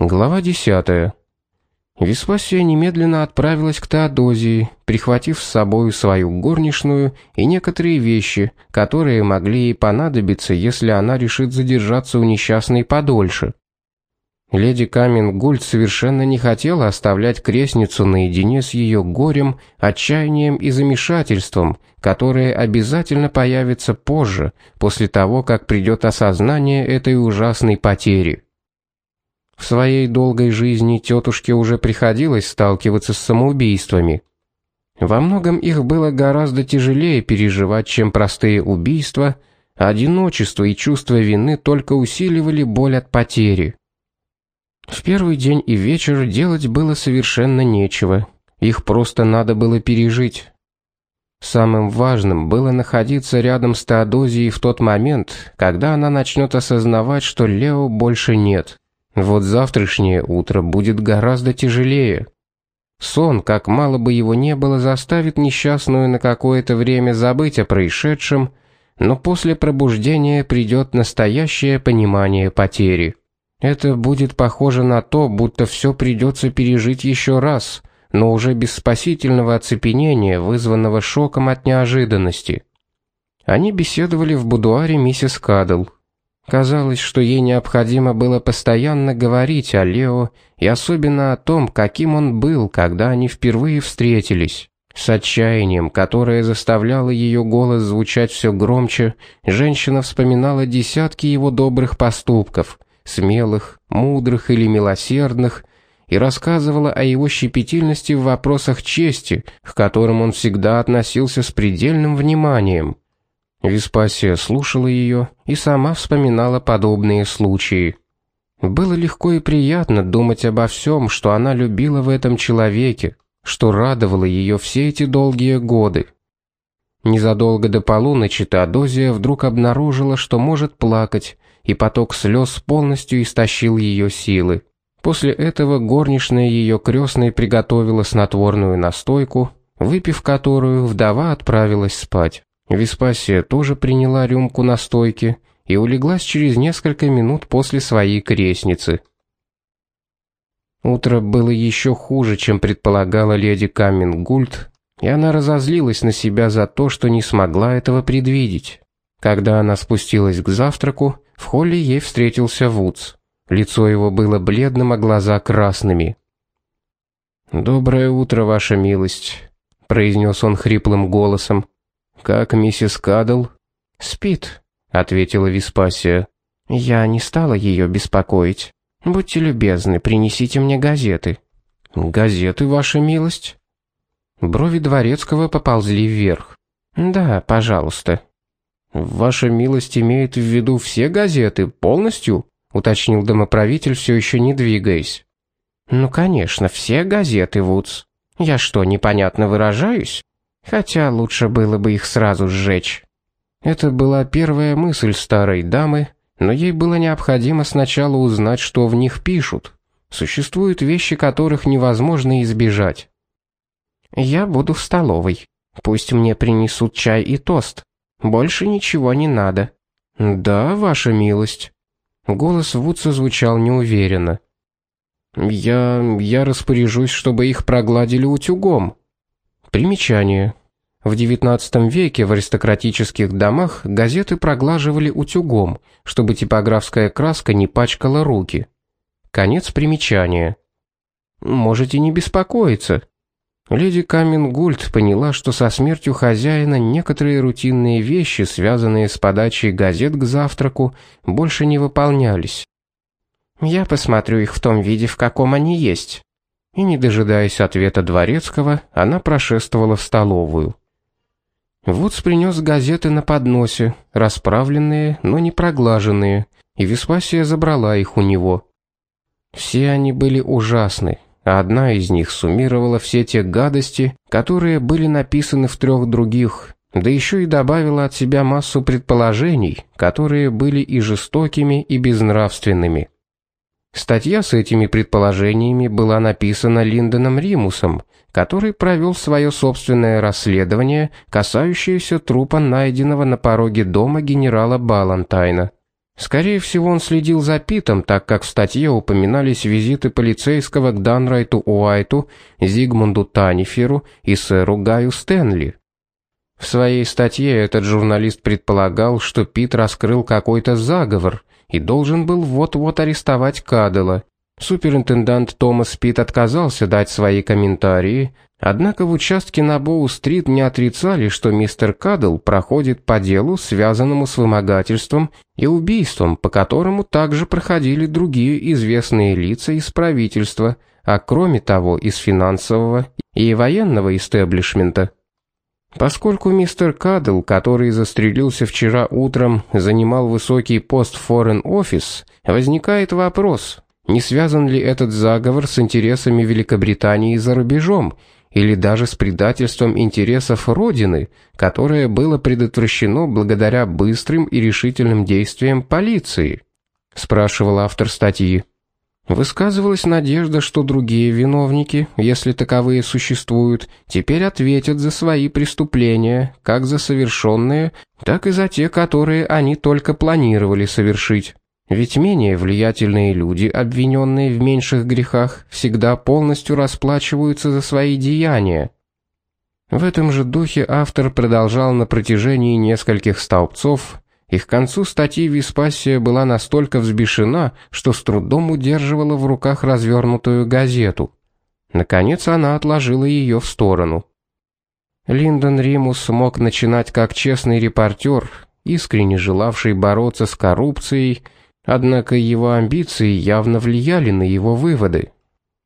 Глава 10. Веспасия немедленно отправилась к Теодозии, прихватив с собой свою горничную и некоторые вещи, которые могли ей понадобиться, если она решит задержаться у несчастной подольше. Леди Камингульд совершенно не хотела оставлять крестницу наедине с ее горем, отчаянием и замешательством, которое обязательно появится позже, после того, как придет осознание этой ужасной потери. В своей долгой жизни тетушке уже приходилось сталкиваться с самоубийствами. Во многом их было гораздо тяжелее переживать, чем простые убийства, одиночество и чувство вины только усиливали боль от потери. В первый день и вечер делать было совершенно нечего. Их просто надо было пережить. Самым важным было находиться рядом с Теодозией в тот момент, когда она начнет осознавать, что Лео больше нет. Вот завтрашнее утро будет гораздо тяжелее. Сон, как мало бы его не было, заставит несчастную на какое-то время забыть о происшедшем, но после пробуждения придет настоящее понимание потери. Это будет похоже на то, будто все придется пережить еще раз, но уже без спасительного оцепенения, вызванного шоком от неожиданности. Они беседовали в будуаре миссис Кадл. Казалось, что ей необходимо было постоянно говорить о Лео и особенно о том, каким он был, когда они впервые встретились. С отчаянием, которое заставляло ее голос звучать все громче, женщина вспоминала десятки его добрых поступков, смелых, мудрых или милосердных, и рассказывала о его щепетильности в вопросах чести, к которым он всегда относился с предельным вниманием. Веспасия слушала ее и сама вспоминала подобные случаи. Было легко и приятно думать обо всем, что она любила в этом человеке, что радовало ее все эти долгие годы. Незадолго до полуночи Теодозия вдруг обнаружила, что может плакать, и поток слез полностью истощил ее силы. После этого горничная ее крестной приготовила снотворную настойку, выпив которую, вдова отправилась спать. Веспасия тоже приняла рюмку настойки и улеглась через несколько минут после своей крестницы. Утро было еще хуже, чем предполагала леди Камингульд, и она разозлилась на себя за то, что не смогла этого предвидеть. Когда она спустилась к завтраку, в холле ей встретился Вудс. Лицо его было бледным, а глаза красными. «Доброе утро, ваша милость», — произнес он хриплым голосом. Как миссис Кадл? Спит, ответила Веспасия. Я не стала ее беспокоить. Будьте любезны, принесите мне газеты. Газеты, ваша милость? Брови дворецкого поползли вверх. Да, пожалуйста. Ваша милость имеет в виду все газеты полностью? уточнил домоправитель, все еще не двигаясь. Ну, конечно, все газеты, Вудс. Я что, непонятно выражаюсь? Хотя лучше было бы их сразу сжечь. Это была первая мысль старой дамы, но ей было необходимо сначала узнать, что в них пишут. Существуют вещи, которых невозможно избежать. Я буду в столовой. Пусть мне принесут чай и тост. Больше ничего не надо. Да, ваша милость. Голос Вудса звучал неуверенно. Я я распоряжусь, чтобы их прогладили утюгом. Примечание. В XIX веке в аристократических домах газеты проглаживали утюгом, чтобы типографская краска не пачкала руки. Конец примечания. Можете не беспокоиться. Леди Камингульд поняла, что со смертью хозяина некоторые рутинные вещи, связанные с подачей газет к завтраку, больше не выполнялись. Я посмотрю их в том виде, в каком они есть и, не дожидаясь ответа дворецкого, она прошествовала в столовую. Вудс принес газеты на подносе, расправленные, но не проглаженные, и Веспасия забрала их у него. Все они были ужасны, а одна из них суммировала все те гадости, которые были написаны в трех других, да еще и добавила от себя массу предположений, которые были и жестокими, и безнравственными. Статья с этими предположениями была написана Линдоном Римусом, который провел свое собственное расследование, касающееся трупа, найденного на пороге дома генерала Балантайна. Скорее всего, он следил за Питом, так как в статье упоминались визиты полицейского к Данрайту Уайту, Зигмунду Таниферу и сэру Гаю Стэнли. В своей статье этот журналист предполагал, что Пит раскрыл какой-то заговор и должен был вот-вот арестовать Кадела. Суперинтендант Томас Пит отказался дать свои комментарии, однако в участке на Боу-стрит не отрицали, что мистер Кадл проходит по делу, связанному с вымогательством и убийством, по которому также проходили другие известные лица из правительства, а кроме того, из финансового и военного истеблишмента. Поскольку мистер Кадл, который застрелился вчера утром, занимал высокий пост в Foreign Office, возникает вопрос: не связан ли этот заговор с интересами Великобритании за рубежом или даже с предательством интересов родины, которое было предотвращено благодаря быстрым и решительным действиям полиции? спрашивал автор статьи. Высказывалась надежда, что другие виновники, если таковые существуют, теперь ответят за свои преступления, как за совершенные, так и за те, которые они только планировали совершить. Ведь менее влиятельные люди, обвиненные в меньших грехах, всегда полностью расплачиваются за свои деяния. В этом же духе автор продолжал на протяжении нескольких столбцов и к концу статьи Веспасия была настолько взбешена, что с трудом удерживала в руках развернутую газету. Наконец она отложила ее в сторону. Линдон Римус мог начинать как честный репортер, искренне желавший бороться с коррупцией, однако его амбиции явно влияли на его выводы.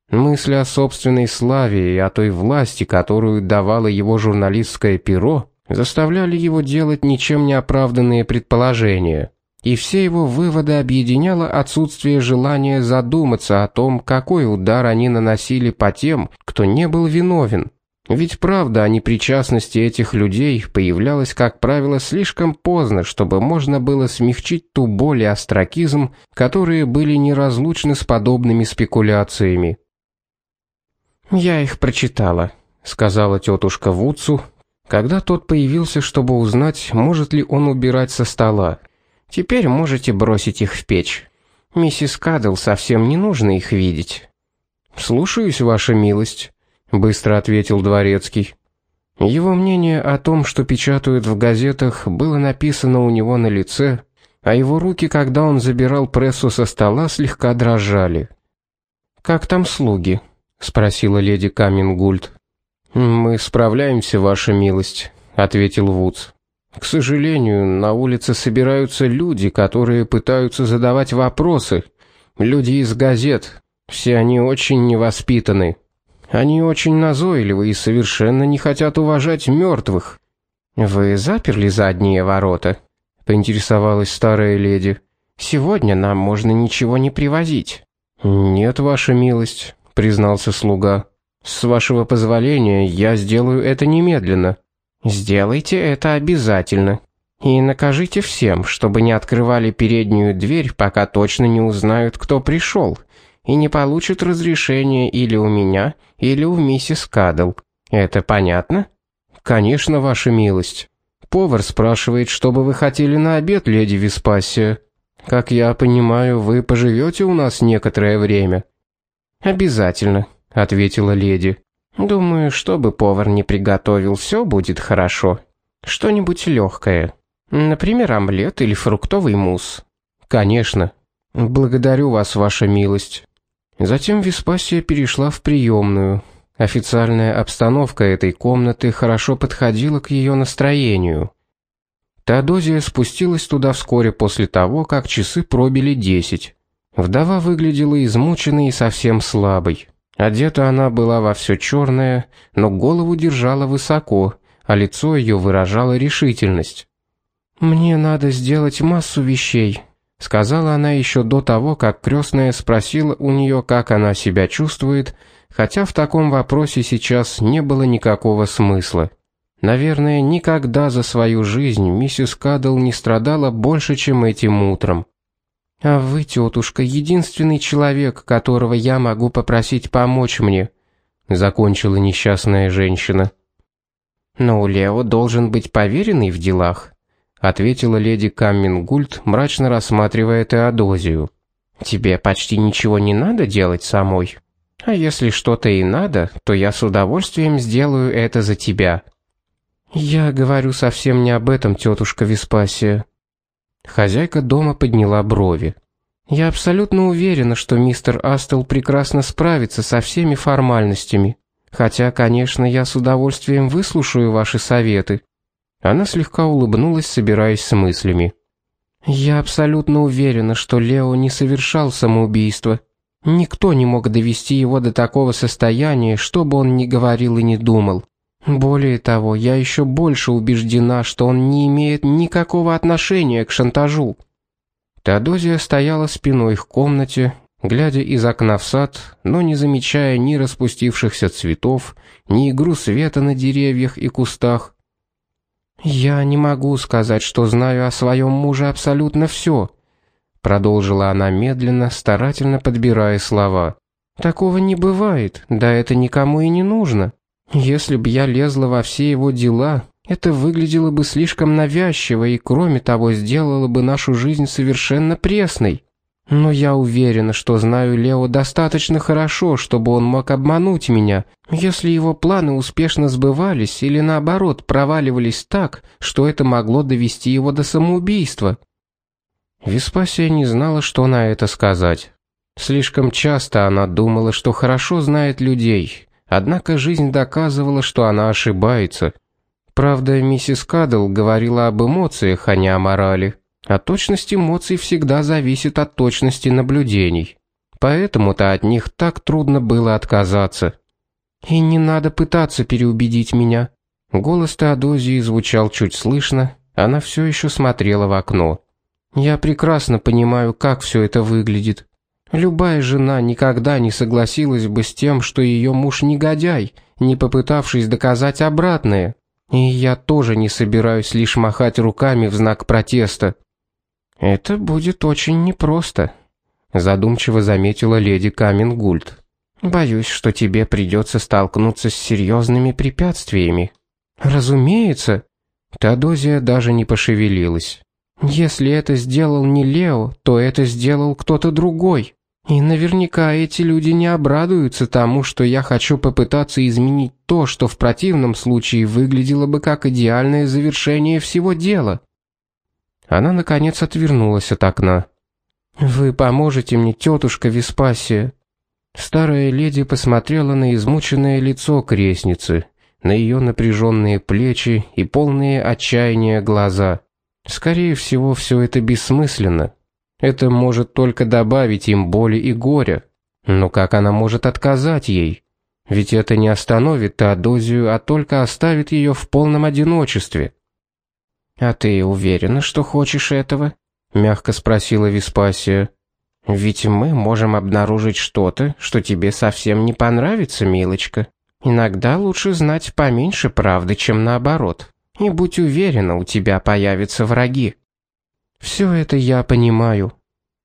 Мысли о собственной славе и о той власти, которую давало его журналистское перо, заставляли его делать ничем не оправданные предположения, и все его выводы объединяло отсутствие желания задуматься о том, какой удар они наносили по тем, кто не был виновен. Ведь правда о непричастности этих людей появлялась, как правило, слишком поздно, чтобы можно было смягчить ту боль и остракизм, которые были неразлучны с подобными спекуляциями. «Я их прочитала», — сказала тетушка Вудсу, когда тот появился, чтобы узнать, может ли он убирать со стола. Теперь можете бросить их в печь. Миссис Кадл совсем не нужно их видеть. Слушаюсь, ваша милость, быстро ответил дворецкий. Его мнение о том, что печатают в газетах, было написано у него на лице, а его руки, когда он забирал прессу со стола, слегка дрожали. Как там слуги? спросила леди Камингульд. Мы справляемся, ваша милость, ответил Вудс. К сожалению, на улице собираются люди, которые пытаются задавать вопросы. Люди из газет. Все они очень невоспитаны. Они очень назойливы и совершенно не хотят уважать мертвых. Вы заперли задние ворота? поинтересовалась старая леди. Сегодня нам можно ничего не привозить. Нет, ваша милость, признался слуга. С вашего позволения, я сделаю это немедленно. Сделайте это обязательно. И накажите всем, чтобы не открывали переднюю дверь, пока точно не узнают, кто пришел, и не получат разрешения или у меня, или у миссис Кадл. Это понятно? Конечно, ваша милость. Повар спрашивает, что бы вы хотели на обед, леди Веспасия. Как я понимаю, вы поживете у нас некоторое время. Обязательно ответила леди. Думаю, что бы повар не приготовил, все будет хорошо. Что-нибудь легкое. Например, омлет или фруктовый мусс. Конечно. Благодарю вас, ваша милость. Затем Веспасия перешла в приемную. Официальная обстановка этой комнаты хорошо подходила к ее настроению. Теодозия спустилась туда вскоре после того, как часы пробили десять. Вдова выглядела измученной и совсем слабой. Одета она была во все черное, но голову держала высоко, а лицо ее выражало решительность. Мне надо сделать массу вещей, сказала она еще до того, как крестная спросила у нее, как она себя чувствует, хотя в таком вопросе сейчас не было никакого смысла. Наверное, никогда за свою жизнь миссис Кадл не страдала больше, чем этим утром. А вы, тетушка, единственный человек, которого я могу попросить помочь мне, закончила несчастная женщина. Но у Лео должен быть поверенный в делах, ответила леди Каммингульд, мрачно рассматривая Теодозию. Тебе почти ничего не надо делать самой. А если что-то и надо, то я с удовольствием сделаю это за тебя. Я говорю совсем не об этом, тетушка Веспасия. Хозяйка дома подняла брови. Я абсолютно уверена, что мистер Астел прекрасно справится со всеми формальностями. Хотя, конечно, я с удовольствием выслушаю ваши советы. Она слегка улыбнулась, собираясь с мыслями. Я абсолютно уверена, что Лео не совершал самоубийство. Никто не мог довести его до такого состояния, что бы он ни говорил и не думал. Более того, я еще больше убеждена, что он не имеет никакого отношения к шантажу. Теодозия стояла спиной к комнате, глядя из окна в сад, но не замечая ни распустившихся цветов, ни игру света на деревьях и кустах, я не могу сказать, что знаю о своем муже абсолютно все, продолжила она медленно, старательно подбирая слова. Такого не бывает, да это никому и не нужно. Если бы я лезла во все его дела, это выглядело бы слишком навязчиво и кроме того сделало бы нашу жизнь совершенно пресной. Но я уверена, что знаю Лео достаточно хорошо, чтобы он мог обмануть меня, если его планы успешно сбывались или наоборот проваливались так, что это могло довести его до самоубийства. Веспасия не знала, что на это сказать. Слишком часто она думала, что хорошо знает людей, однако жизнь доказывала, что она ошибается. Правда, миссис Кадл говорила об эмоциях, а не о морали. А точность эмоций всегда зависит от точности наблюдений. Поэтому-то от них так трудно было отказаться. И не надо пытаться переубедить меня. Голос Теодозии звучал чуть слышно, она все еще смотрела в окно. Я прекрасно понимаю, как все это выглядит. Любая жена никогда не согласилась бы с тем, что ее муж негодяй, не попытавшись доказать обратное. И я тоже не собираюсь лишь махать руками в знак протеста. Это будет очень непросто, задумчиво заметила леди Камингульд. Боюсь, что тебе придется столкнуться с серьезными препятствиями. Разумеется, Тадозия даже не пошевелилась. Если это сделал не Лео, то это сделал кто-то другой. И наверняка эти люди не обрадуются тому, что я хочу попытаться изменить то, что в противном случае выглядело бы как идеальное завершение всего дела. Она наконец отвернулась от окна. Вы поможете мне, тетушка Веспасия. Старая леди посмотрела на измученное лицо крестницы, на ее напряженные плечи и полные отчаяния глаза. Скорее всего, все это бессмысленно. Это может только добавить им боли и горя. Но как она может отказать ей? Ведь это не остановит Теодозию, а только оставит ее в полном одиночестве. А ты уверена, что хочешь этого? мягко спросила Веспасия. Ведь мы можем обнаружить что-то, что тебе совсем не понравится, милочка. Иногда лучше знать поменьше правды, чем наоборот. И будь уверена, у тебя появятся враги. Все это я понимаю.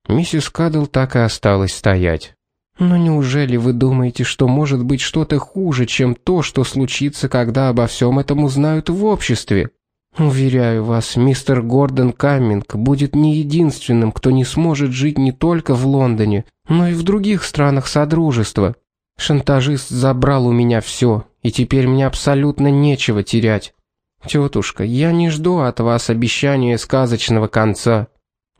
Миссис Кадл так и осталась стоять. Но неужели вы думаете, что может быть что-то хуже, чем то, что случится, когда обо всем этом узнают в обществе? Уверяю вас, мистер Гордон Камминг будет не единственным, кто не сможет жить не только в Лондоне, но и в других странах содружества. Шантажист забрал у меня все, и теперь мне абсолютно нечего терять. Тетушка, я не жду от вас обещания сказочного конца.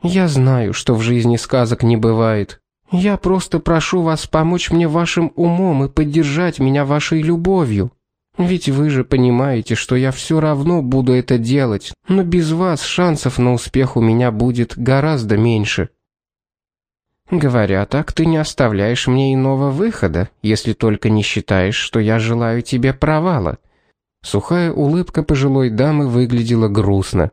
Я знаю, что в жизни сказок не бывает. Я просто прошу вас помочь мне вашим умом и поддержать меня вашей любовью. Ведь вы же понимаете, что я все равно буду это делать, но без вас шансов на успех у меня будет гораздо меньше. Говоря так, ты не оставляешь мне иного выхода, если только не считаешь, что я желаю тебе провала. Сухая улыбка пожилой дамы выглядела грустно.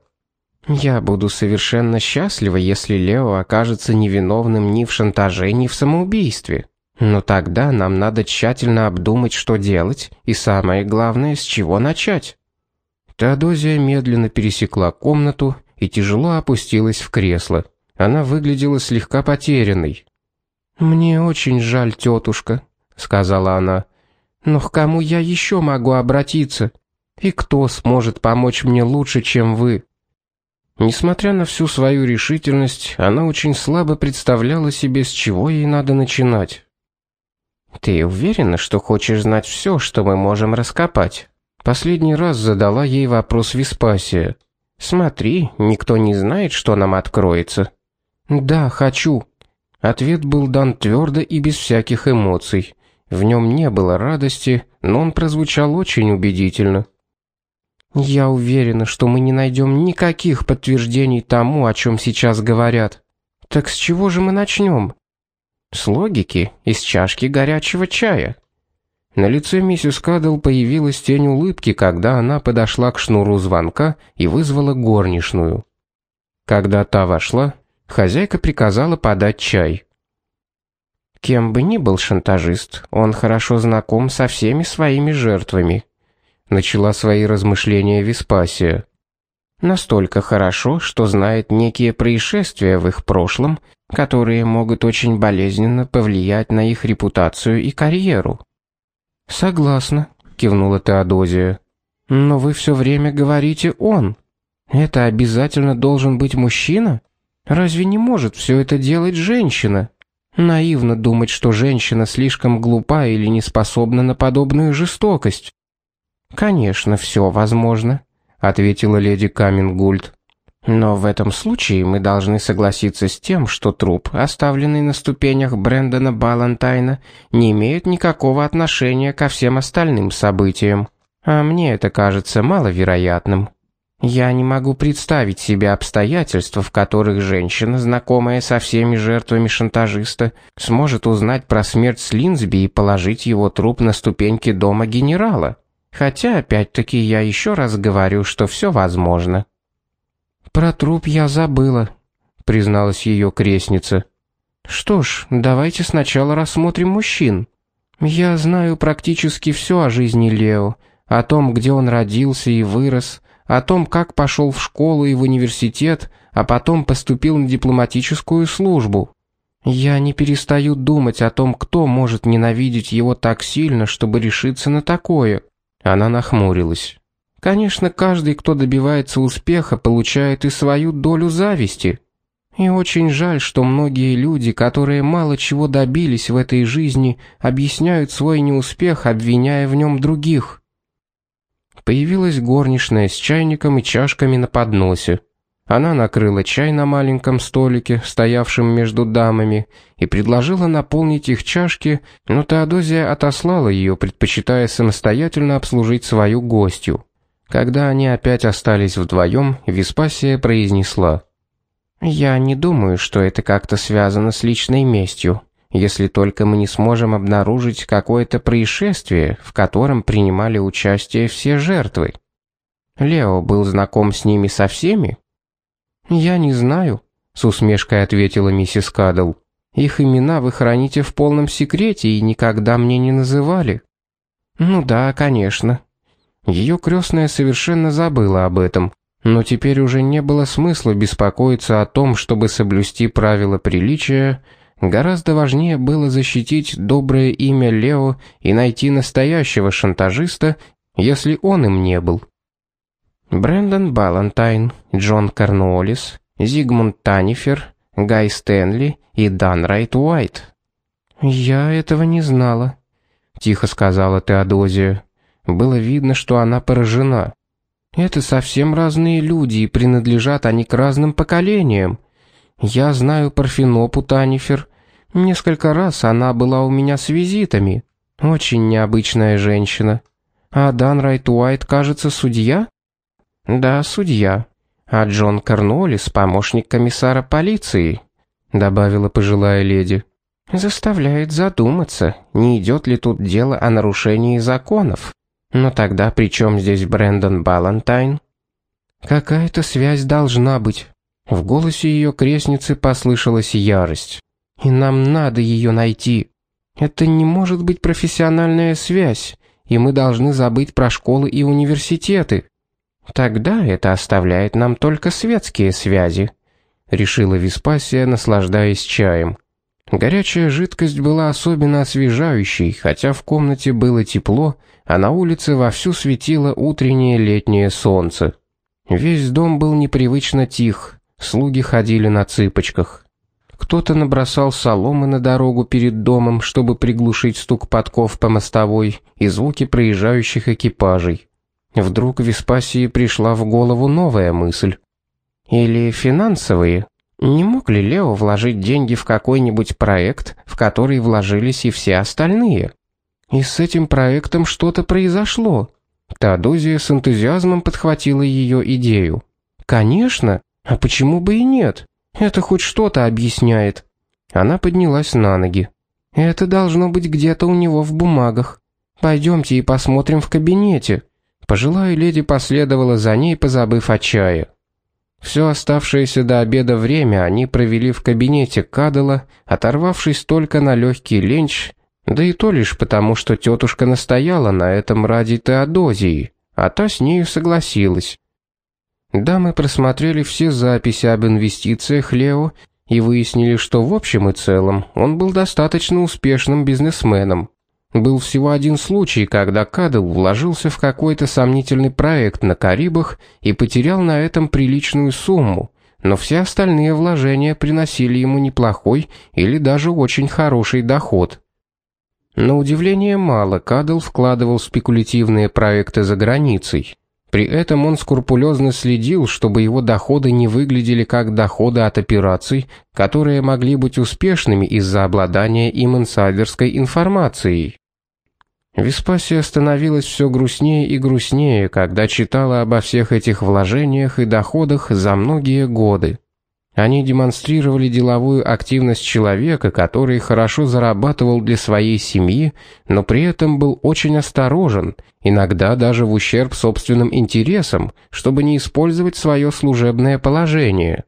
Я буду совершенно счастлива, если Лео окажется невиновным ни в шантаже, ни в самоубийстве. Но тогда нам надо тщательно обдумать, что делать, и самое главное, с чего начать. Теодозия медленно пересекла комнату и тяжело опустилась в кресло. Она выглядела слегка потерянной. Мне очень жаль, тетушка, сказала она. Но к кому я еще могу обратиться? И кто сможет помочь мне лучше, чем вы? Несмотря на всю свою решительность, она очень слабо представляла себе, с чего ей надо начинать. «Ты уверена, что хочешь знать все, что мы можем раскопать?» Последний раз задала ей вопрос Веспасия. «Смотри, никто не знает, что нам откроется». «Да, хочу». Ответ был дан твердо и без всяких эмоций. В нем не было радости, но он прозвучал очень убедительно. «Я уверена, что мы не найдем никаких подтверждений тому, о чем сейчас говорят. Так с чего же мы начнем?» «С логики, из чашки горячего чая». На лице миссис Кадл появилась тень улыбки, когда она подошла к шнуру звонка и вызвала горничную. Когда та вошла, хозяйка приказала подать чай. Кем бы ни был шантажист, он хорошо знаком со всеми своими жертвами. Начала свои размышления Веспасия. Настолько хорошо, что знает некие происшествия в их прошлом, которые могут очень болезненно повлиять на их репутацию и карьеру. Согласна, кивнула Теодозия. Но вы все время говорите он. Это обязательно должен быть мужчина? Разве не может все это делать женщина? Наивно думать, что женщина слишком глупа или не способна на подобную жестокость. Конечно, все возможно, ответила леди Камингульд. Но в этом случае мы должны согласиться с тем, что труп, оставленный на ступенях Брэндона Балантайна, не имеет никакого отношения ко всем остальным событиям. А мне это кажется маловероятным. Я не могу представить себе обстоятельства, в которых женщина, знакомая со всеми жертвами шантажиста, сможет узнать про смерть Слинсби и положить его труп на ступеньки дома генерала. Хотя, опять-таки, я еще раз говорю, что все возможно. «Про труп я забыла», — призналась ее крестница. «Что ж, давайте сначала рассмотрим мужчин. Я знаю практически все о жизни Лео, о том, где он родился и вырос, о том, как пошел в школу и в университет, а потом поступил на дипломатическую службу. Я не перестаю думать о том, кто может ненавидеть его так сильно, чтобы решиться на такое». Она нахмурилась. Конечно, каждый, кто добивается успеха, получает и свою долю зависти. И очень жаль, что многие люди, которые мало чего добились в этой жизни, объясняют свой неуспех, обвиняя в нем других. Появилась горничная с чайником и чашками на подносе. Она накрыла чай на маленьком столике, стоявшем между дамами, и предложила наполнить их чашки, но Теодозия отослала ее, предпочитая самостоятельно обслужить свою гостью. Когда они опять остались вдвоем, Веспасия произнесла. «Я не думаю, что это как-то связано с личной местью, если только мы не сможем обнаружить какое-то происшествие, в котором принимали участие все жертвы. Лео был знаком с ними со всеми?» «Я не знаю», — с усмешкой ответила миссис Кадл. «Их имена вы храните в полном секрете и никогда мне не называли». «Ну да, конечно», ее крестная совершенно забыла об этом, но теперь уже не было смысла беспокоиться о том, чтобы соблюсти правила приличия, гораздо важнее было защитить доброе имя Лео и найти настоящего шантажиста, если он им не был. Брэндон Балантайн, Джон Корнуоллис, Зигмунд Танифер, Гай Стэнли и Дан Райт Уайт. «Я этого не знала», — тихо сказала Теодозия. Было видно, что она поражена. Это совсем разные люди, и принадлежат они к разным поколениям. Я знаю Парфенопу Танифер. Несколько раз она была у меня с визитами. Очень необычная женщина. А Дан Райт Уайт, кажется, судья? Да, судья. А Джон Корнуоллис — помощник комиссара полиции, добавила пожилая леди. Заставляет задуматься, не идет ли тут дело о нарушении законов. Но тогда при чем здесь Брэндон Балантайн? Какая-то связь должна быть. В голосе ее крестницы послышалась ярость. И нам надо ее найти. Это не может быть профессиональная связь, и мы должны забыть про школы и университеты. Тогда это оставляет нам только светские связи, решила Веспасия, наслаждаясь чаем. Горячая жидкость была особенно освежающей, хотя в комнате было тепло, а на улице вовсю светило утреннее летнее солнце. Весь дом был непривычно тих, слуги ходили на цыпочках. Кто-то набросал соломы на дорогу перед домом, чтобы приглушить стук подков по мостовой и звуки проезжающих экипажей. Вдруг Веспасии пришла в голову новая мысль. Или финансовые? Не мог ли Лео вложить деньги в какой-нибудь проект, в который вложились и все остальные? И с этим проектом что-то произошло. Теодозия с энтузиазмом подхватила ее идею. Конечно, а почему бы и нет? Это хоть что-то объясняет. Она поднялась на ноги. Это должно быть где-то у него в бумагах. Пойдемте и посмотрим в кабинете. Пожилая леди последовала за ней, позабыв о чае. Все оставшееся до обеда время они провели в кабинете Кадала, оторвавшись только на легкий ленч, да и то лишь потому, что тетушка настояла на этом ради Теодозии, а та с нею согласилась. Дамы просмотрели все записи об инвестициях Лео и выяснили, что в общем и целом он был достаточно успешным бизнесменом. Был всего один случай, когда Кадл вложился в какой-то сомнительный проект на Карибах и потерял на этом приличную сумму, но все остальные вложения приносили ему неплохой или даже очень хороший доход. На удивление мало Кадл вкладывал в спекулятивные проекты за границей. При этом он скрупулезно следил, чтобы его доходы не выглядели как доходы от операций, которые могли быть успешными из-за обладания им инсайдерской информацией. Веспасия становилась все грустнее и грустнее, когда читала обо всех этих вложениях и доходах за многие годы. Они демонстрировали деловую активность человека, который хорошо зарабатывал для своей семьи, но при этом был очень осторожен, иногда даже в ущерб собственным интересам, чтобы не использовать свое служебное положение.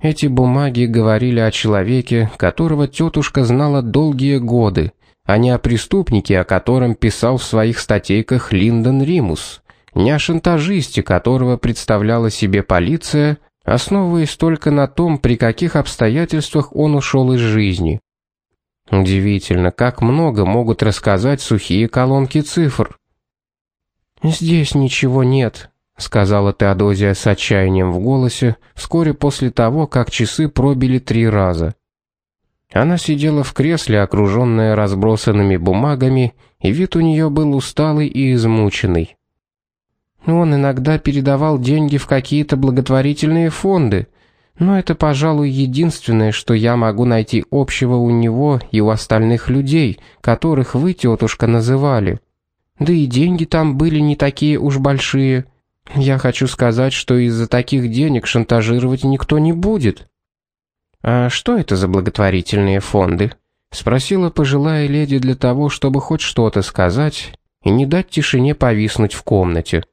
Эти бумаги говорили о человеке, которого тетушка знала долгие годы, а не о преступнике, о котором писал в своих статейках Линдон Римус, не о шантажисте, которого представляла себе полиция, основываясь только на том, при каких обстоятельствах он ушел из жизни. Удивительно, как много могут рассказать сухие колонки цифр. «Здесь ничего нет», — сказала Теодозия с отчаянием в голосе, вскоре после того, как часы пробили три раза. Она сидела в кресле, окруженная разбросанными бумагами, и вид у нее был усталый и измученный. Он иногда передавал деньги в какие-то благотворительные фонды, но это, пожалуй, единственное, что я могу найти общего у него и у остальных людей, которых вы, тетушка, называли. Да и деньги там были не такие уж большие. Я хочу сказать, что из-за таких денег шантажировать никто не будет. А что это за благотворительные фонды? спросила пожилая леди для того, чтобы хоть что-то сказать и не дать тишине повиснуть в комнате.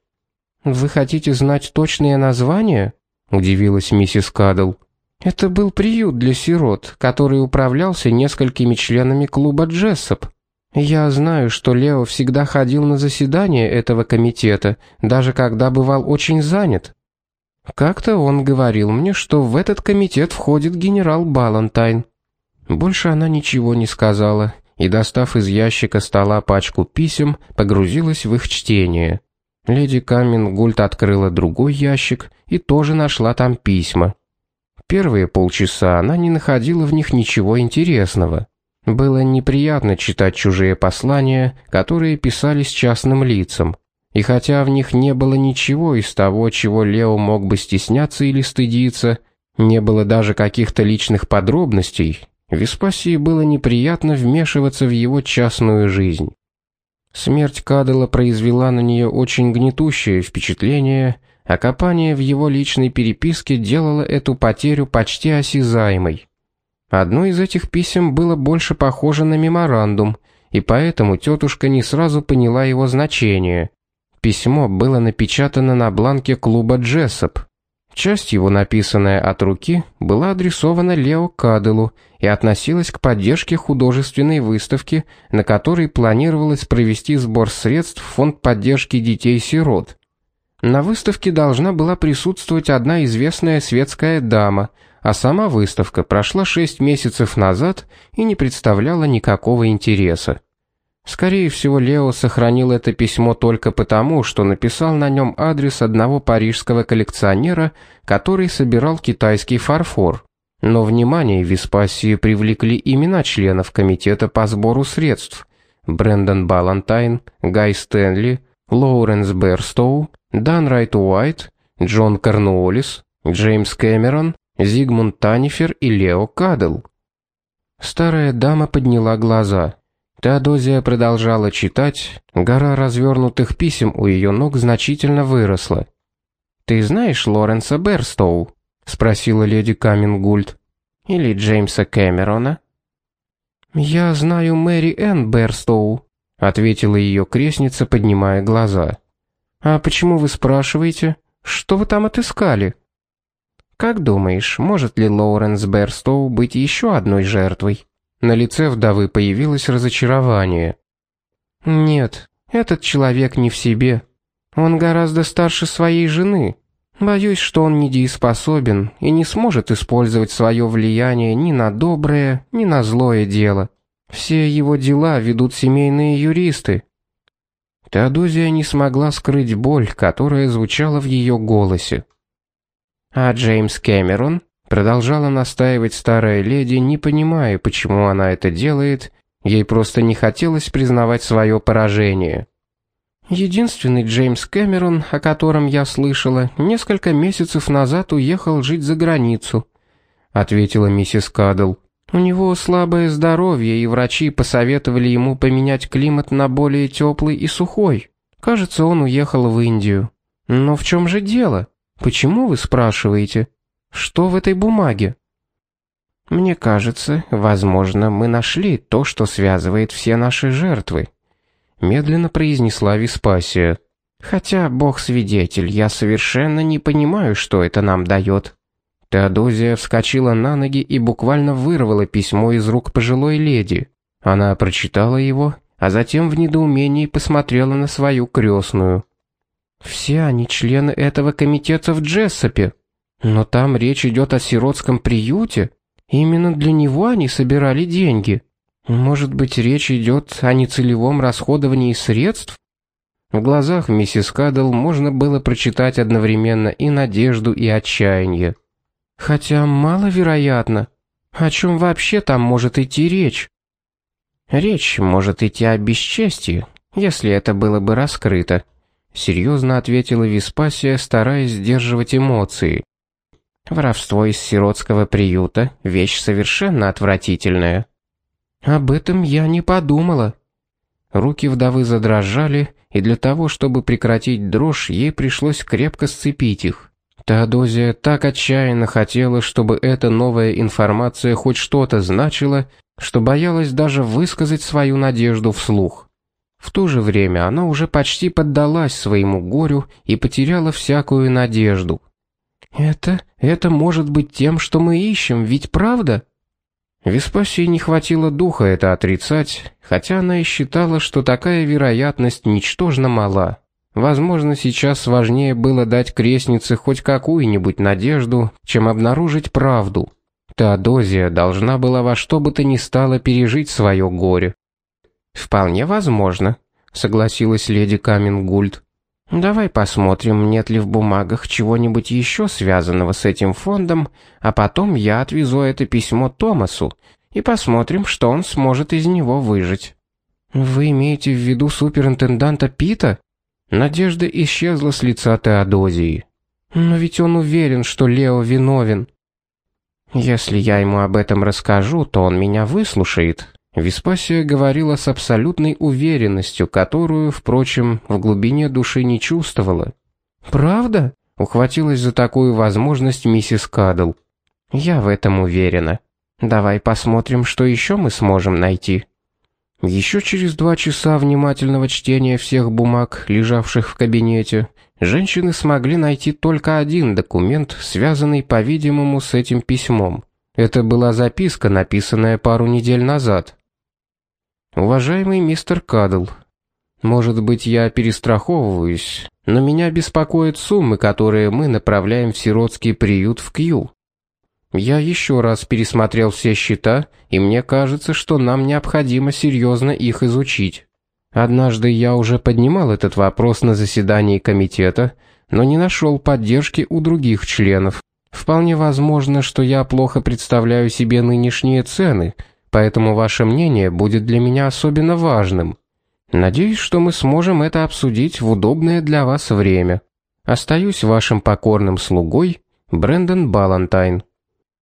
«Вы хотите знать точное название?» – удивилась миссис Кадл. «Это был приют для сирот, который управлялся несколькими членами клуба Джессоп. Я знаю, что Лео всегда ходил на заседания этого комитета, даже когда бывал очень занят. Как-то он говорил мне, что в этот комитет входит генерал Балантайн». Больше она ничего не сказала и, достав из ящика стола пачку писем, погрузилась в их чтение. Леди Камингульт открыла другой ящик и тоже нашла там письма. Первые полчаса она не находила в них ничего интересного. Было неприятно читать чужие послания, которые писались частным лицам. И хотя в них не было ничего из того, чего Лео мог бы стесняться или стыдиться, не было даже каких-то личных подробностей, Веспасии было неприятно вмешиваться в его частную жизнь. Смерть Кадела произвела на нее очень гнетущее впечатление, а копание в его личной переписке делало эту потерю почти осязаемой. Одно из этих писем было больше похоже на меморандум, и поэтому тетушка не сразу поняла его значение. Письмо было напечатано на бланке клуба Джессоп, Часть его, написанная от руки, была адресована Лео Каделу и относилась к поддержке художественной выставки, на которой планировалось провести сбор средств в фонд поддержки детей-сирот. На выставке должна была присутствовать одна известная светская дама, а сама выставка прошла шесть месяцев назад и не представляла никакого интереса. Скорее всего, Лео сохранил это письмо только потому, что написал на нем адрес одного парижского коллекционера, который собирал китайский фарфор. Но внимание Веспасии привлекли имена членов комитета по сбору средств: Брэндон Балантайн, Гай Стэнли, Лоуренс Берстоу, Дан Райт Уайт, Джон Корнуоллис, Джеймс Кэмерон, Зигмунд Танифер и Лео Кадл. Старая дама подняла глаза. Теодозия продолжала читать, гора развернутых писем у ее ног значительно выросла. «Ты знаешь Лоренса Берстоу?» — спросила леди Камингульд. «Или Джеймса Кэмерона?» «Я знаю Мэри Энн Берстоу», — ответила ее крестница, поднимая глаза. «А почему вы спрашиваете? Что вы там отыскали?» «Как думаешь, может ли Лоуренс Берстоу быть еще одной жертвой?» На лице вдовы появилось разочарование. Нет, этот человек не в себе. Он гораздо старше своей жены. Боюсь, что он недееспособен и не сможет использовать свое влияние ни на доброе, ни на злое дело. Все его дела ведут семейные юристы. Теодозия не смогла скрыть боль, которая звучала в ее голосе. А Джеймс Кэмерон Продолжала настаивать старая леди, не понимая, почему она это делает, ей просто не хотелось признавать свое поражение. Единственный Джеймс Кэмерон, о котором я слышала, несколько месяцев назад уехал жить за границу, ответила миссис Кадл. У него слабое здоровье, и врачи посоветовали ему поменять климат на более теплый и сухой. Кажется, он уехал в Индию. Но в чем же дело? Почему вы спрашиваете? Что в этой бумаге? Мне кажется, возможно, мы нашли то, что связывает все наши жертвы, медленно произнесла Веспасия. Хотя, бог свидетель, я совершенно не понимаю, что это нам дает. Теодозия вскочила на ноги и буквально вырвала письмо из рук пожилой леди. Она прочитала его, а затем в недоумении посмотрела на свою крестную. Все они члены этого комитета в Джессопе, но там речь идет о сиротском приюте. Именно для него они собирали деньги. Может быть, речь идет о нецелевом расходовании средств? В глазах миссис Кадл можно было прочитать одновременно и надежду, и отчаяние. Хотя маловероятно. О чем вообще там может идти речь? Речь может идти о бесчестии, если это было бы раскрыто, серьезно ответила Веспасия, стараясь сдерживать эмоции. Воровство из сиротского приюта — вещь совершенно отвратительная. Об этом я не подумала. Руки вдовы задрожали, и для того, чтобы прекратить дрожь, ей пришлось крепко сцепить их. Теодозия так отчаянно хотела, чтобы эта новая информация хоть что-то значила, что боялась даже высказать свою надежду вслух. В то же время она уже почти поддалась своему горю и потеряла всякую надежду. «Это... это может быть тем, что мы ищем, ведь правда?» Веспасии не хватило духа это отрицать, хотя она и считала, что такая вероятность ничтожно мала. Возможно, сейчас важнее было дать крестнице хоть какую-нибудь надежду, чем обнаружить правду. Теодозия должна была во что бы то ни стало пережить свое горе. «Вполне возможно», — согласилась леди Камингульд. Давай посмотрим, нет ли в бумагах чего-нибудь еще связанного с этим фондом, а потом я отвезу это письмо Томасу и посмотрим, что он сможет из него выжить. Вы имеете в виду суперинтенданта Пита? Надежда исчезла с лица Теодозии. Но ведь он уверен, что Лео виновен. Если я ему об этом расскажу, то он меня выслушает, Веспасия говорила с абсолютной уверенностью, которую, впрочем, в глубине души не чувствовала. «Правда?» — ухватилась за такую возможность миссис Кадл. «Я в этом уверена. Давай посмотрим, что еще мы сможем найти». Еще через два часа внимательного чтения всех бумаг, лежавших в кабинете, женщины смогли найти только один документ, связанный, по-видимому, с этим письмом. Это была записка, написанная пару недель назад. Уважаемый мистер Кадл, может быть, я перестраховываюсь, но меня беспокоят суммы, которые мы направляем в сиротский приют в Кью. Я еще раз пересмотрел все счета, и мне кажется, что нам необходимо серьезно их изучить. Однажды я уже поднимал этот вопрос на заседании комитета, но не нашел поддержки у других членов. Вполне возможно, что я плохо представляю себе нынешние цены, поэтому ваше мнение будет для меня особенно важным. Надеюсь, что мы сможем это обсудить в удобное для вас время. Остаюсь вашим покорным слугой, Брэндон Балантайн.